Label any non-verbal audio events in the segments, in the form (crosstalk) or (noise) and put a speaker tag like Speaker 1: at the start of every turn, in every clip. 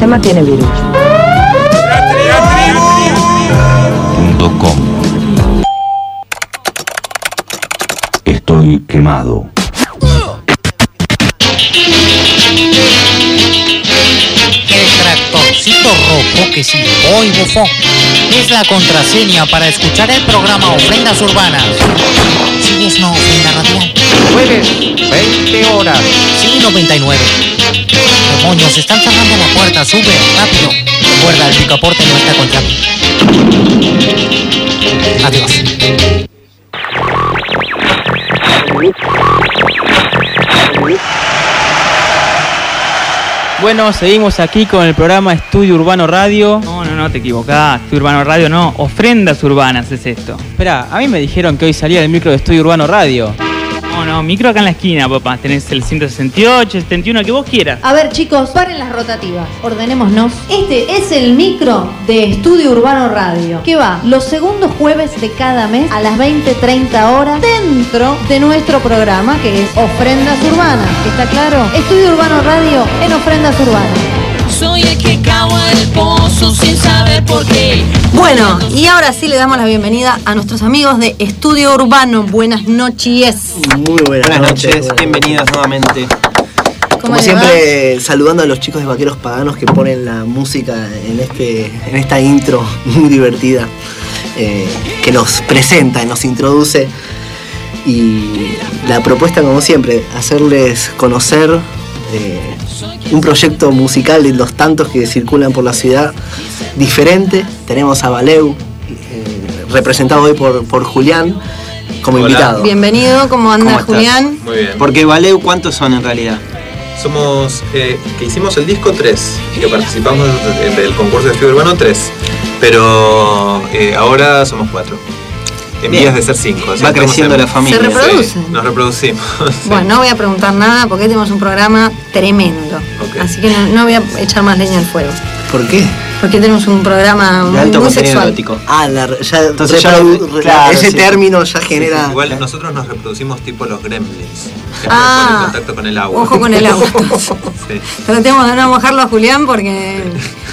Speaker 1: sistema tiene virus.
Speaker 2: Estoy quemado.
Speaker 3: El tractorcito rojo que sí hoy bufó es la contraseña para escuchar el programa Ofrendas Urbanas. Sí, es no ofrenda radial.
Speaker 4: Jueves, 20 horas.
Speaker 3: Sí, 99. Demonios, están cerrando la puerta, sube, rápido. Recuerda, el picaporte no está con llave. Adiós.
Speaker 5: Bueno, seguimos aquí con el programa Estudio Urbano Radio. No, no, no, te equivocás. Estudio Urbano Radio no. Ofrendas urbanas es esto. Espera, a mí me dijeron que hoy salía el micro de Estudio Urbano Radio. No, no, micro acá en la esquina, papá. Tenés el 168, 71, que vos quieras.
Speaker 6: A ver, chicos, paren las rotativas. Ordenémonos. Este es el micro de Estudio Urbano Radio, que va los segundos jueves de cada mes a las 20-30 horas dentro de nuestro programa, que es Ofrendas Urbanas. ¿Está claro? Estudio Urbano Radio en Ofrendas Urbanas.
Speaker 7: Soy el que cago en el pozo sin saber por qué.
Speaker 6: Bueno, y ahora sí le damos la bienvenida a nuestros amigos de Estudio Urbano. Buenas noches.
Speaker 8: Muy buenas,
Speaker 9: Buenas
Speaker 8: noches,
Speaker 9: noches, bienvenidos nuevamente.
Speaker 6: ¿Cómo
Speaker 8: Como siempre, saludando a los chicos de Vaqueros Paganos que ponen la música en, este, en esta intro muy divertida, eh, que nos presenta, nos introduce. Y la propuesta, como siempre, hacerles conocer eh, un proyecto musical de los tantos que circulan por la ciudad diferente. Tenemos a Valeu, eh, representado hoy por, por Julián, como
Speaker 10: Hola.
Speaker 8: invitado.
Speaker 6: Bienvenido, ¿cómo anda
Speaker 8: ¿Cómo?
Speaker 6: Julián?
Speaker 10: Muy bien.
Speaker 9: Porque Valeu, ¿cuántos son en realidad?
Speaker 10: Somos, eh, que hicimos el disco 3, que participamos del, concurso de estudio urbano 3, pero eh, ahora somos 4. En
Speaker 9: Bien.
Speaker 10: vías de ser 5.
Speaker 9: Va creciendo la familia.
Speaker 6: Se reproduce.
Speaker 10: nos reproducimos. sí. (laughs)
Speaker 6: Bueno, no voy a preguntar nada porque tenemos un programa tremendo. Así que no, no voy a echar más leña al fuego.
Speaker 8: ¿Por qué?
Speaker 6: Porque tenemos un programa
Speaker 9: De alto
Speaker 6: muy sexual.
Speaker 9: erótico.
Speaker 8: Ah, la, ya,
Speaker 9: Entonces ya- claro,
Speaker 8: ese
Speaker 9: sí.
Speaker 8: término ya genera.
Speaker 10: sí, Igual (laughs) nosotros nos reproducimos tipo los gremlins,
Speaker 6: Ah.
Speaker 10: contacto con el agua.
Speaker 6: Ojo con el agua. (laughs)
Speaker 10: Sí.
Speaker 6: Tratemos de no mojarlo a Julián porque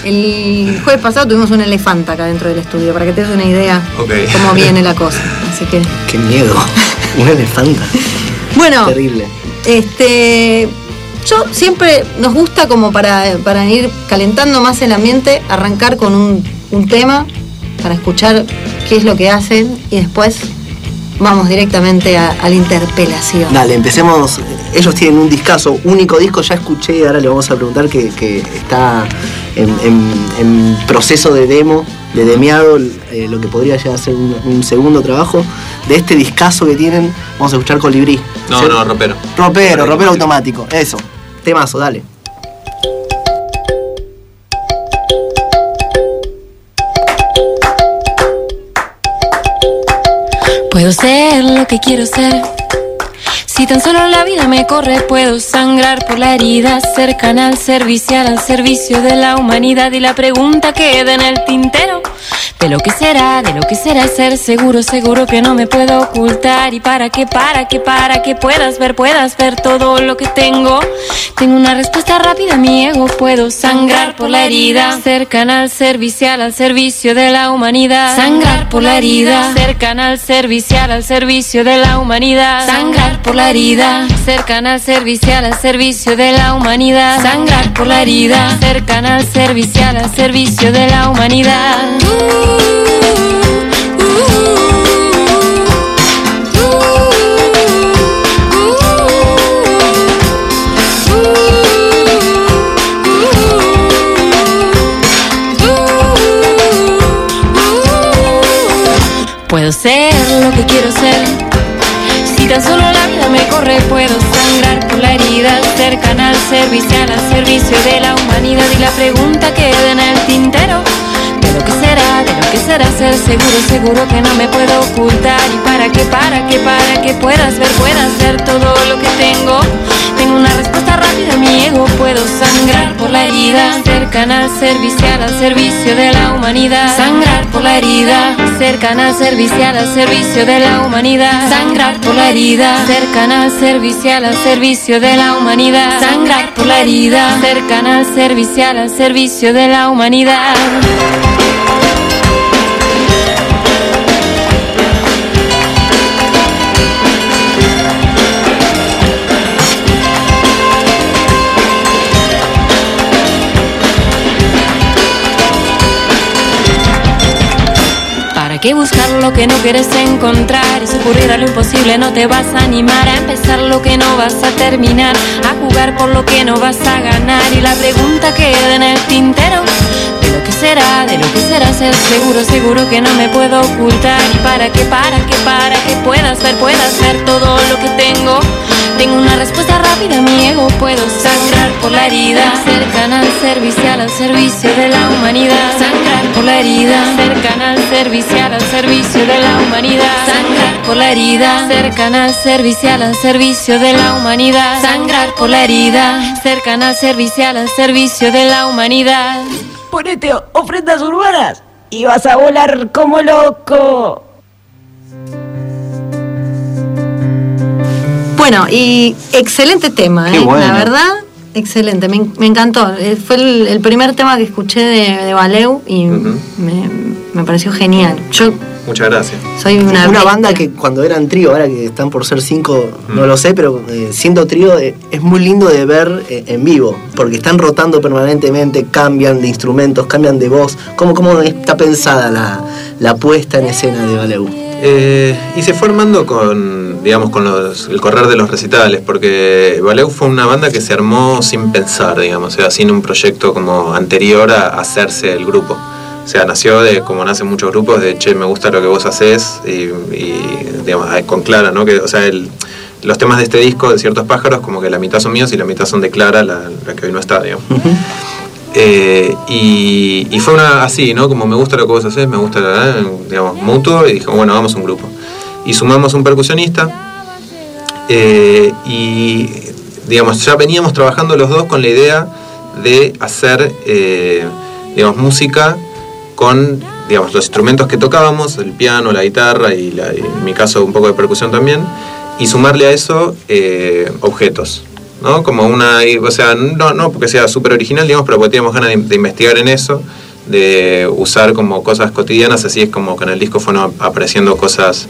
Speaker 6: el jueves pasado tuvimos un elefante acá dentro del estudio, para que te des una idea
Speaker 10: Ok.
Speaker 6: cómo viene la cosa. Así que.
Speaker 8: Qué miedo. (laughs) Una elefanta.
Speaker 6: Bueno,
Speaker 8: Terrible.
Speaker 6: este. Yo siempre nos gusta como para, para ir calentando más el ambiente, arrancar con un, un tema para escuchar qué es lo que hacen y después vamos directamente a, a la interpelación.
Speaker 8: Dale, empecemos. Ellos tienen un discazo, único disco, ya escuché y ahora le vamos a preguntar que, que está en, en- en proceso de demo, de demeado, eh, lo que podría llegar a ser un, un segundo trabajo. De este discazo que tienen, vamos a escuchar Colibrí.
Speaker 10: No,
Speaker 8: ¿Sí?
Speaker 10: no, ropero.
Speaker 8: Ropero, ropero automático, eso. Temazo, dale.
Speaker 7: Puedo ser lo que quiero ser. Si tan solo la vida me corre, puedo sangrar por la herida, ser canal servicial al servicio de la humanidad y la pregunta queda en el tintero. De lo que será, de lo que será ser seguro, seguro que no me puedo ocultar. Y para que, para que, para que puedas ver, puedas ver todo lo que tengo. Tengo una respuesta rápida mi ego, puedo sangrar por la herida. Ser canal servicial al servicio de la humanidad. Sangrar por la herida. Ser canal servicial al servicio de la humanidad. Sangrar por la herida. Ser canal servicial al servicio de la humanidad. Sangrar por la herida. Ser canal servicial al servicio de la humanidad. Puedo ser lo que quiero ser. Si tan solo la vida me corre, puedo sangrar por la herida, ser canal servicial al servicio de la humanidad. Y la pregunta queda en el tintero: lo que será, de lo que será ser seguro, seguro que no me puedo ocultar. Y para que, para que, para que puedas ver, puedas ver todo lo que tengo. Tengo una respuesta rápida, mi ego puedo sangrar por la herida, cercana al servicial, al servicio de la humanidad. Sangrar por la herida, cercana al servicial, al servicio de la humanidad. Sangrar por la herida, cercana al servicial, al servicio de la humanidad. Sangrar por la herida, cercana al servicial, al servicio de la humanidad. ¿Para qué buscar lo que no quieres encontrar? Y si ocurriera lo imposible no te vas a animar a empezar lo que no vas a terminar, a jugar por lo que no vas a ganar. Y la pregunta queda en el tintero. De lo que será, de lo que será ser seguro, seguro que no me puedo ocultar. Y para que, para que, para que puedas ver, puedas ver todo lo que tengo. Tengo una respuesta rápida, mi ego puedo sangrar herida, cercana al servicial, al servicio de la humanidad. Sangrar por la herida, cercana al servicial, al servicio de la humanidad. Sangrar por la herida, cercana al servicial, al servicio de la humanidad. Sangrar por la herida, cercana al servicial, al servicio de la humanidad.
Speaker 1: Ponete ofrendas urbanas y vas a volar como loco.
Speaker 6: Bueno, y excelente tema, ¿eh?
Speaker 9: bueno.
Speaker 6: la verdad, excelente, me, me encantó. Eh, Fue el, el primer tema que escuché de, de Baleu y me, me pareció genial. Yo
Speaker 10: Muchas gracias.
Speaker 6: soy una...
Speaker 8: Una banda que cuando eran trío, ahora que están por ser cinco, no lo sé, pero eh, siendo trío eh, es muy lindo de ver eh, en vivo, porque están rotando permanentemente, cambian de instrumentos, cambian de voz. ¿Cómo, cómo está pensada la, la puesta en escena de Baleu?
Speaker 10: Eh, y se fue armando con, digamos, con los- el correr de los recitales, porque Baleu fue una banda que se armó sin pensar, digamos, o sea, sin un proyecto como anterior a hacerse el grupo. O sea, nació de, como nacen muchos grupos, de, che, me gusta lo que vos haces, y, y, digamos, con Clara, ¿no? Que, o sea, el- los temas de este disco, de ciertos pájaros, como que la mitad son míos y la mitad son de Clara, la, la que hoy no está, digamos. Eh, y, y fue una así, ¿no? Como me gusta lo que vos haces, me gusta, la- digamos, mutuo, y dijo, bueno, vamos a un grupo. Y sumamos un percusionista, eh, y, digamos, ya veníamos trabajando los dos con la idea de hacer, eh, digamos, música con, digamos, los instrumentos que tocábamos, el piano, la guitarra y, la- y en mi caso un poco de percusión también, y sumarle a eso eh, objetos. ¿no? Como una, o sea, no, no porque sea súper original, digamos, pero porque teníamos ganas de, de investigar en eso, de usar como cosas cotidianas, así es como que en el disco fueron apareciendo cosas...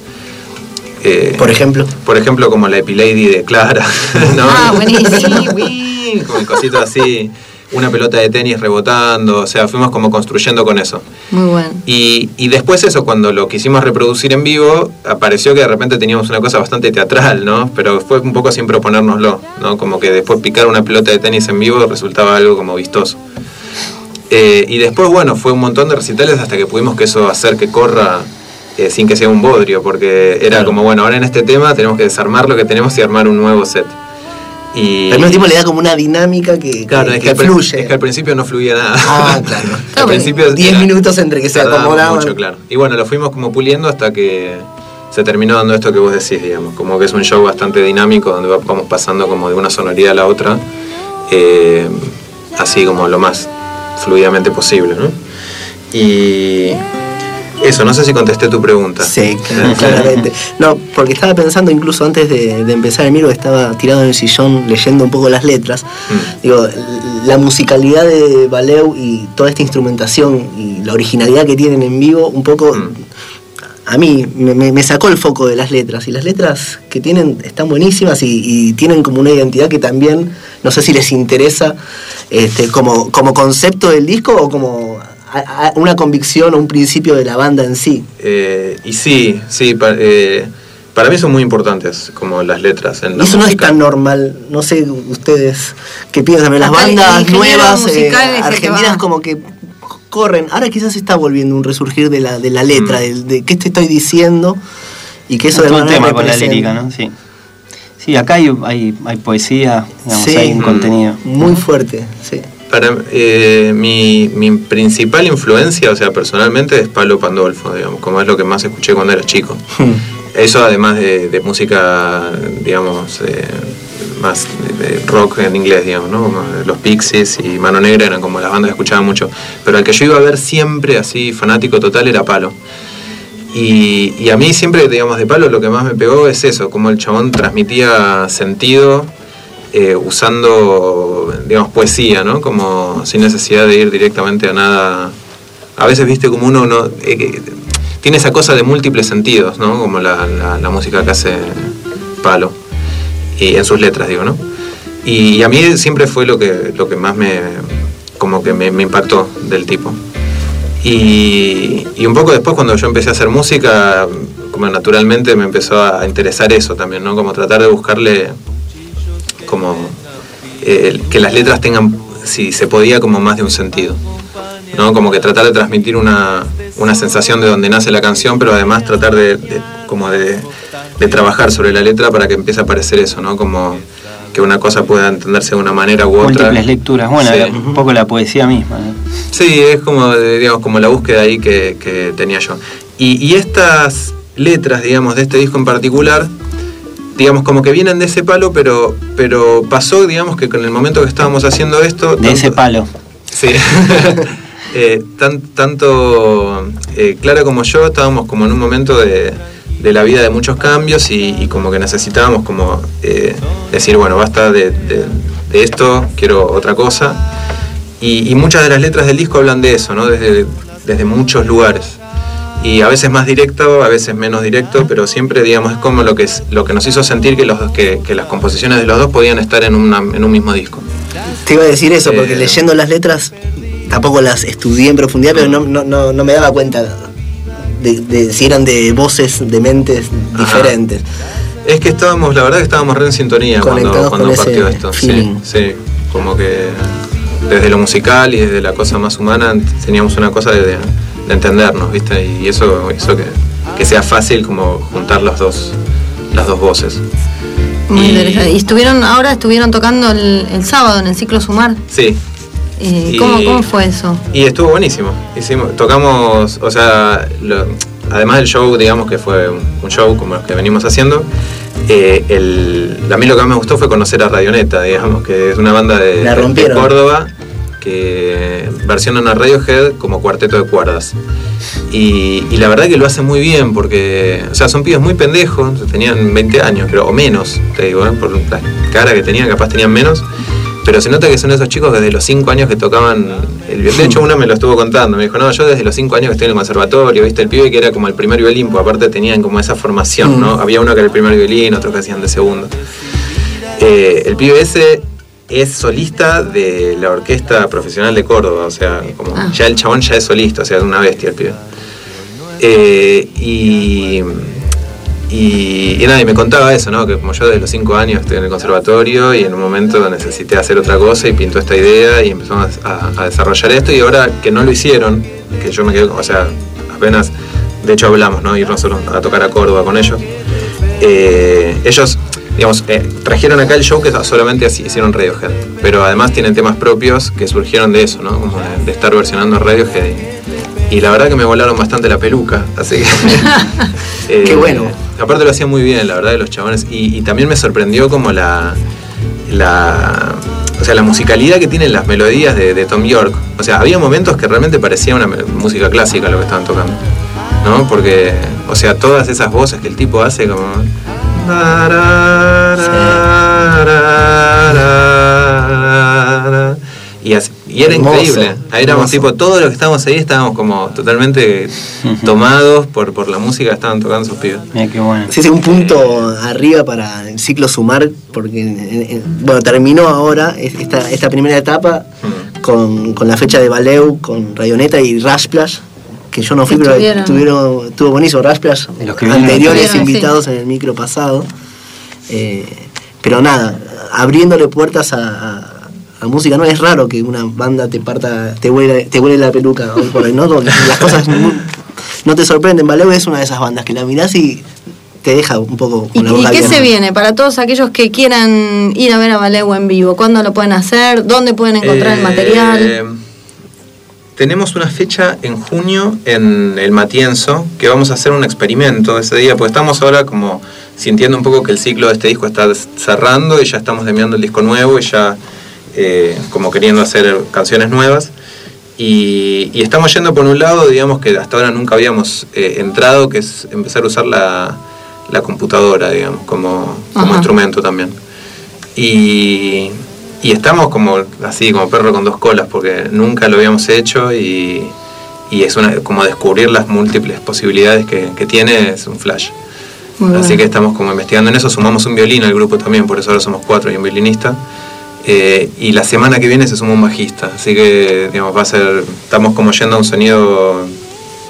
Speaker 10: eh,
Speaker 8: Por ejemplo.
Speaker 10: por ejemplo, como la Epilady de Clara, (laughs) ¿no?
Speaker 6: Ah, buenísimo. (laughs)
Speaker 10: Como cositas así, una pelota de tenis rebotando, o sea, fuimos como construyendo con eso.
Speaker 6: Muy bueno.
Speaker 10: Y, y después eso, cuando lo quisimos reproducir en vivo, apareció que de repente teníamos una cosa bastante teatral, ¿no? Pero fue un poco sin proponérnoslo, ¿no? Como que después picar una pelota de tenis en vivo resultaba algo como vistoso. Eh, y después, bueno, fue un montón de recitales hasta que pudimos que eso hacer que corra eh, sin que sea un bodrio, porque era como, bueno, ahora en este tema tenemos que desarmar lo que tenemos y armar un nuevo set. Y,
Speaker 8: Al mismo tiempo le da como una dinámica que,
Speaker 10: Claro,
Speaker 8: que-
Speaker 10: es, que
Speaker 8: que
Speaker 10: al, prin-
Speaker 8: fluye.
Speaker 10: es que al principio no fluía nada.
Speaker 8: Ah, claro. (laughs)
Speaker 10: al principio
Speaker 8: 10
Speaker 10: era-
Speaker 8: minutos entre que se acomodaban.
Speaker 10: mucho, claro. Y bueno, lo fuimos como puliendo hasta que se terminó dando esto que vos decís, digamos. Como que es un show bastante dinámico donde va- vamos pasando como de una sonoridad a la otra, eh, así como lo más fluidamente posible, ¿no? Y eso, no sé si contesté tu pregunta.
Speaker 8: Sí, claro, claramente. No, porque estaba pensando incluso antes de, de empezar el miro, estaba tirado en el sillón leyendo un poco las letras.
Speaker 10: Mm.
Speaker 8: Digo, la musicalidad de Baleu y toda esta instrumentación y la originalidad que tienen en vivo, un poco
Speaker 10: Mm.
Speaker 8: a mí me, me- me sacó el foco de las letras. Y las letras que tienen están buenísimas y, y tienen como una identidad que también, no sé si les interesa este, como, como concepto del disco o como a- a- una convicción o un principio de la banda en sí.
Speaker 10: Eh, y sí, sí, pa- eh, para mí son muy importantes como las letras. En
Speaker 8: Y
Speaker 10: la
Speaker 8: eso no es tan normal, no sé ustedes qué piensan, las bandas nuevas, eh, argentinas como que corren, ahora quizás se está volviendo un resurgir de la, de la letra,
Speaker 10: Mm.
Speaker 8: de, qué te estoy diciendo y que eso
Speaker 9: Es
Speaker 8: de
Speaker 9: un tema con la lírica, ¿no? Sí. Sí, acá hay, hay, hay poesía, digamos,
Speaker 8: Sí.
Speaker 9: hay un
Speaker 10: Mm.
Speaker 9: contenido.
Speaker 8: Muy fuerte, sí.
Speaker 10: Para eh, mi, mi principal influencia, o sea, personalmente, es Pablo Pandolfo, digamos, como es lo que más escuché cuando era chico. Eso además de, de música, digamos, eh, más de rock en inglés, digamos, ¿no? Como los Pixies y Mano Negra eran como las bandas que escuchaba mucho. Pero el que yo iba a ver siempre, así fanático total, era Palo. Y, y, a mí siempre, digamos, de Palo lo que más me pegó es eso, como el chabón transmitía sentido eh, usando, digamos, poesía, ¿no? Como sin necesidad de ir directamente a nada. A veces, viste, como uno no, eh, tiene esa cosa de múltiples sentidos, ¿no? Como la, música que hace Palo y en sus letras, digo, ¿no? Y, a mí siempre fue lo que, lo que más me, como que me, impactó del tipo. Y, un poco después cuando yo empecé a hacer música, como naturalmente me empezó a interesar eso también, ¿no? Como tratar de buscarle como eh, que las letras tengan, si se podía, como más de un sentido. ¿no? Como que tratar de transmitir una, una sensación de donde nace la canción, pero además tratar de, como de, de, trabajar sobre la letra para que empiece a aparecer eso, ¿no? Como que una cosa pueda entenderse de una manera u otra.
Speaker 9: Múltiples lecturas, bueno, un poco la poesía misma.
Speaker 10: Sí, es como, digamos, como la búsqueda ahí que, que tenía yo. Y, y, estas letras, digamos, de este disco en particular, digamos, como que vienen de ese palo, pero, pero pasó, digamos, que con el momento que estábamos haciendo esto...
Speaker 9: De ese palo.
Speaker 10: Sí. (laughs) Eh, tan, tanto eh, Clara como yo estábamos como en un momento de, la vida de muchos cambios y, como que necesitábamos como eh, decir, bueno, basta de, esto, quiero otra cosa. Y, muchas de las letras del disco hablan de eso, ¿no? Desde, desde muchos lugares. Y a veces más directo, a veces menos directo, pero siempre, digamos, es como lo que, es, lo que nos hizo sentir que, los, que, que las composiciones de los dos podían estar en, en un mismo disco.
Speaker 8: Te iba a decir eso, porque leyendo las letras tampoco las estudié en profundidad, pero no, no, no, me daba cuenta de, si eran de voces, de mentes diferentes.
Speaker 10: Es que estábamos, la verdad que estábamos re en sintonía cuando, cuando partió esto. Sí, sí, como que desde lo musical y desde la cosa más humana teníamos una cosa de, entendernos, ¿viste? Y eso hizo que, que, sea fácil como juntar las dos, las dos voces.
Speaker 6: Muy y, interesante. ¿Y estuvieron, ahora estuvieron tocando el, el sábado en el ciclo Sumar?
Speaker 10: Sí,
Speaker 6: eh, ¿cómo, fue eso?
Speaker 10: Y estuvo buenísimo. Hicimos, tocamos, o sea, además del show, digamos que fue un show como los que venimos haciendo, eh, el, a mí lo que más me gustó fue conocer a Radioneta, digamos, que es una banda de, Córdoba que versiona a Radiohead como cuarteto de cuerdas. Y, la verdad que lo hace muy bien porque, o sea, son pibes muy pendejos, tenían 20 años, pero o menos, te digo, ¿eh? por la cara que tenían, capaz tenían menos pero se nota que son esos chicos desde los 5 años que tocaban el violín. De hecho, uno me lo estuvo contando. Me dijo, no, yo desde los 5 años que estoy en el conservatorio, viste, el pibe que era como el primer violín, pues aparte tenían como esa formación, ¿no? Mm. Había uno que era el primer violín, otros que hacían de segundo. Eh, el pibe ese es solista de la Orquesta Profesional de Córdoba, o sea, como ah. ya el chabón ya es solista, o sea, es una bestia el pibe. Eh, y y, nada, y me contaba eso, ¿no? Que como yo desde los 5 años estoy en el conservatorio y en un momento necesité hacer otra cosa y pintó esta idea y empezamos a, desarrollar esto y ahora que no lo hicieron, que yo me quedé, o sea, apenas, de hecho hablamos, ¿no? Irnos a tocar a Córdoba con ellos. Eh, ellos, digamos, eh, trajeron acá el show que solamente así hicieron Radiohead, pero además tienen temas propios que surgieron de eso, ¿no? Como de, estar versionando Radiohead. Y, la verdad que me volaron bastante la peluca, así que... (laughs) (laughs)
Speaker 8: Qué bueno
Speaker 10: aparte lo hacía muy bien, la verdad, de los chabones. Y, también me sorprendió como la, la, o sea, la musicalidad que tienen las melodías de, Tom York. O sea, había momentos que realmente parecía una música clásica lo que estaban tocando. ¿No? Porque, o sea, todas esas voces que el tipo hace como... Y así, y era increíble. Ahí éramos tipo, todos los que estábamos ahí estábamos como totalmente tomados por, por la música que estaban tocando sus pibes.
Speaker 8: Mira qué bueno. Sí, sí, un punto arriba para el ciclo sumar, porque bueno, terminó ahora esta, esta primera etapa con, la fecha de Baleu, con Rayoneta y Rasplash, que yo no fui, pero tuvieron, estuvo buenísimo Rasplash, los anteriores invitados en el micro pasado. Eh, pero nada, abriéndole puertas a la música no es raro que una banda te parta, te huele, te huele la peluca por ahí, ¿no? Las cosas no, te sorprenden. Valeu es una de esas bandas que la mirás y te deja un poco
Speaker 6: con ¿Y, ¿Y qué se viene para todos aquellos que quieran ir a ver a Valeu en vivo? ¿Cuándo lo pueden hacer? ¿Dónde pueden encontrar el material?
Speaker 10: Tenemos una fecha en junio en el Matienzo que vamos a hacer un experimento ese día, porque estamos ahora como sintiendo un poco que el ciclo de este disco está cerrando y ya estamos enviando el disco nuevo y ya eh, como queriendo hacer canciones nuevas. Y, estamos yendo por un lado, digamos, que hasta ahora nunca habíamos eh, entrado, que es empezar a usar la, computadora, digamos, como, como instrumento también. Y, y, estamos como así, como perro con dos colas, porque nunca lo habíamos hecho y, y es una, como descubrir las múltiples posibilidades que, que tiene, es un flash. Así que estamos como investigando en eso, sumamos un violín al grupo también, por eso ahora somos cuatro y un violinista. Eh, y la semana que viene se suma un bajista, así que digamos, va a ser, estamos como yendo a un sonido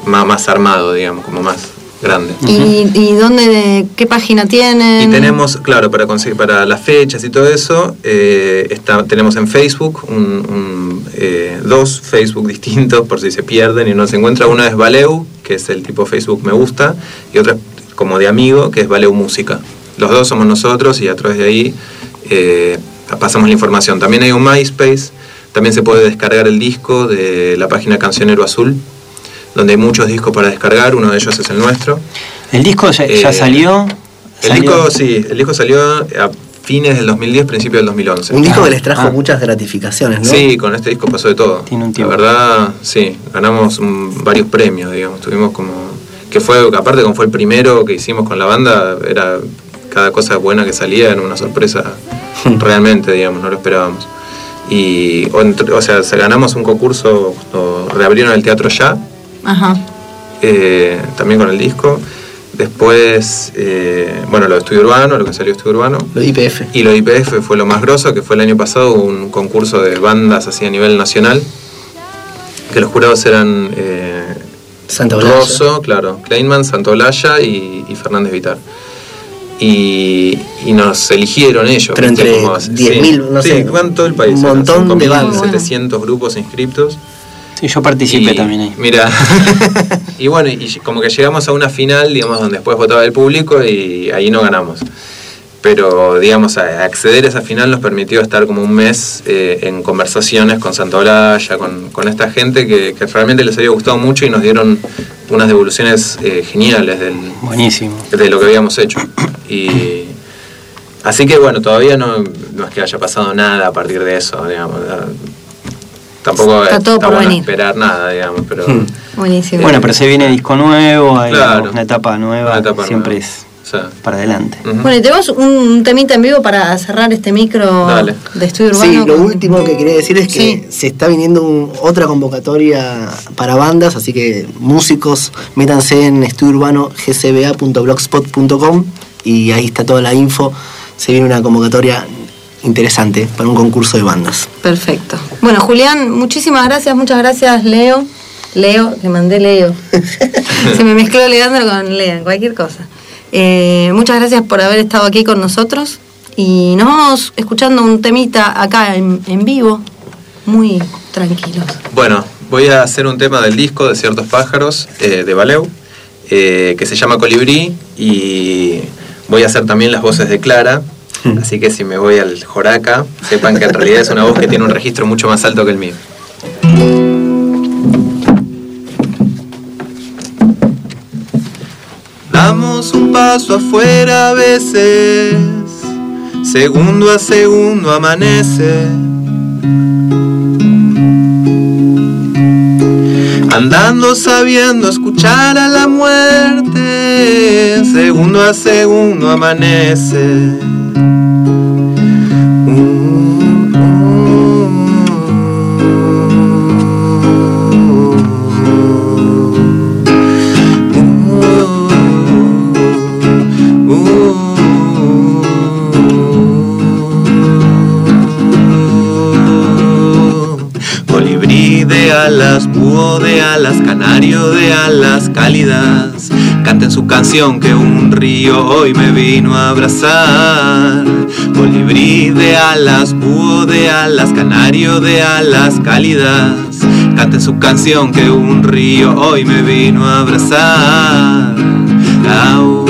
Speaker 10: más, más armado, digamos, como más grande.
Speaker 6: ¿Y, dónde, qué página tienen?
Speaker 10: Y tenemos, claro, para conseguir, para las fechas y todo eso, eh, está, tenemos en Facebook un, eh, dos Facebook distintos por si se pierden y no se encuentra. Uno es Valeu, que es el tipo Facebook me gusta, y otro es como de amigo, que es Valeu Música. Los dos somos nosotros y a través de ahí pasamos la información. También hay un MySpace, también se puede descargar el disco de la página Cancionero Azul, donde hay muchos discos para descargar, uno de ellos es el nuestro.
Speaker 9: ¿El disco ya, eh, salió?
Speaker 10: El disco, sí, el disco salió a fines del 2010, principios del 2011.
Speaker 8: Un disco que les trajo ah. muchas gratificaciones, ¿no?
Speaker 10: Sí, con este disco pasó de todo.
Speaker 9: Tiene un tiempo.
Speaker 10: La verdad, sí, ganamos varios premios, digamos, tuvimos como... Que fue, aparte como fue el primero que hicimos con la banda, era cada cosa buena que salía era una sorpresa realmente, digamos, no lo esperábamos. Y, o, sea, ganamos un concurso, reabrieron el Teatro Ya, eh, también con el disco. Después, eh, bueno, lo de Estudio Urbano, lo que salió Estudio Urbano.
Speaker 8: Lo IPF.
Speaker 10: Y lo IPF fue lo más grosso, que fue el año pasado un concurso de bandas así a nivel nacional, que los jurados eran eh,
Speaker 8: Santa
Speaker 10: Rosso, claro, Kleinman, Santolaya y, y Fernández Vitar y, nos eligieron ellos.
Speaker 8: Pero entre 10.000, no sé.
Speaker 10: ¿cuánto el país?
Speaker 8: Un montón de bandas.
Speaker 10: 700 grupos inscriptos.
Speaker 9: Sí, yo participé también ahí.
Speaker 10: Mira, (laughs) y bueno, y como que llegamos a una final, digamos, donde después votaba el público y ahí no ganamos pero digamos, acceder a esa final nos permitió estar como un mes eh, en conversaciones con Santa Olaya, con, con esta gente que, realmente les había gustado mucho y nos dieron unas devoluciones eh, geniales del,
Speaker 9: Buenísimo.
Speaker 10: de lo que habíamos hecho. Y, así que bueno, todavía no, no es que haya pasado nada a partir de eso, digamos. Tampoco
Speaker 6: está todo por venir.
Speaker 10: esperar nada, digamos, pero...
Speaker 6: Hmm. Buenísimo.
Speaker 9: Bueno, pero se viene disco nuevo, hay una etapa nueva, siempre es para adelante.
Speaker 6: Bueno, y tenemos un temita en vivo para cerrar este micro de estudio urbano.
Speaker 8: Sí, lo último que quería decir es que se está viniendo otra convocatoria para bandas, así que músicos, métanse en estudiourbano.gcba.blogspot.com y ahí está toda la info. Se viene una convocatoria interesante para un concurso de bandas.
Speaker 6: Perfecto. Bueno, Julián, muchísimas gracias, muchas gracias, Leo. Leo, le mandé Leo. (laughs) Se me mezcló Leandro con Leo, cualquier cosa. Eh, muchas gracias por haber estado aquí con nosotros y nos vamos escuchando un temita acá en, vivo, muy tranquilos.
Speaker 10: Bueno, voy a hacer un tema del disco de ciertos pájaros eh, de Valeu, eh, que se llama Colibrí y voy a hacer también las voces de Clara. Así que si me voy al Joraca, sepan que en realidad es una voz que tiene un registro mucho más alto que el mío. Damos un paso afuera a veces, segundo a segundo amanece. Andando sabiendo escuchar a la muerte, segundo a segundo amanece. Alas, canario de alas cálidas. Canten su canción que un río hoy me vino a abrazar. Colibrí de alas, búho de alas, canario de alas cálidas. Canten su canción que un río hoy me vino a abrazar. Au,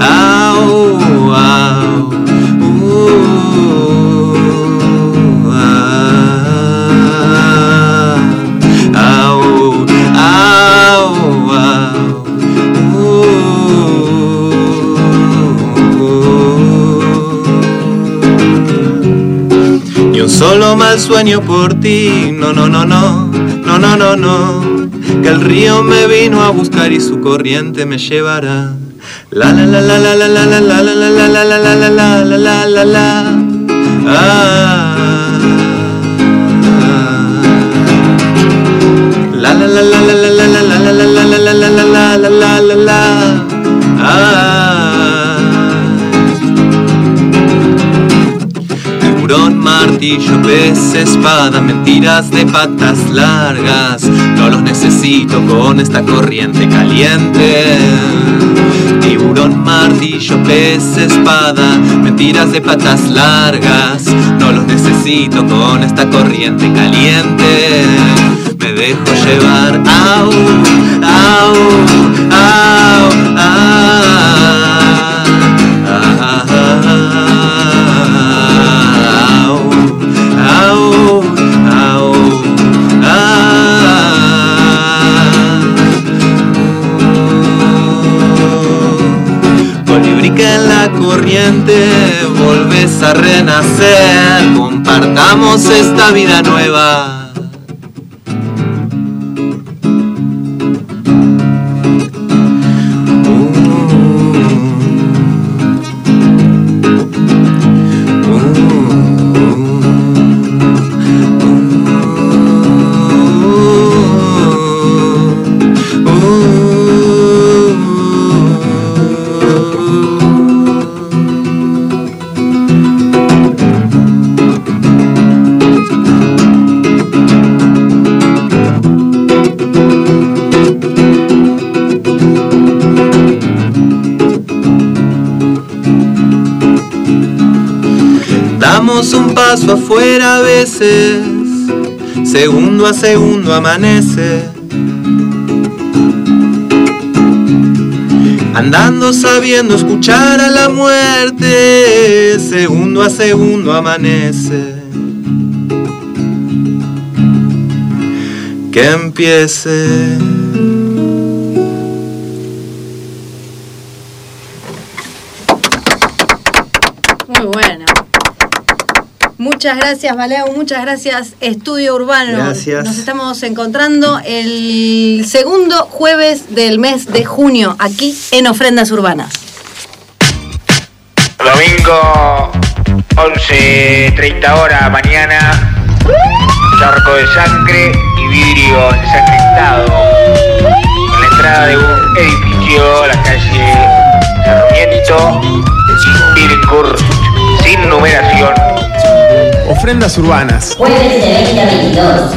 Speaker 10: au, au. Paso mal sueño por ti. No, no, no, no, no, no, no, no. Que el río me vino a buscar y su corriente me llevará. La la la la la la la la la la la la la la la la la la La espada, mentiras de patas largas. No los necesito con esta corriente caliente. Tiburón, martillo, pez, espada, mentiras de patas largas. No los necesito con esta corriente caliente. Me dejo llevar, au, au, au, la corriente volves a renacer, compartamos esta vida nueva. Paso afuera a veces, segundo a segundo amanece. Andando sabiendo escuchar a la muerte, segundo a segundo amanece. Que empiece.
Speaker 6: Muchas gracias, Valeo. Muchas gracias, Estudio Urbano.
Speaker 9: Gracias.
Speaker 6: Nos estamos encontrando el segundo jueves del mes de junio aquí en Ofrendas Urbanas.
Speaker 11: Domingo, 11.30 horas, mañana, charco de sangre y vidrio ensangrentado. En la entrada de un edificio, la calle Sarmiento, Bilcourt, sin numeración
Speaker 10: Ofrendas urbanas.
Speaker 12: Jueves de 20 a 22.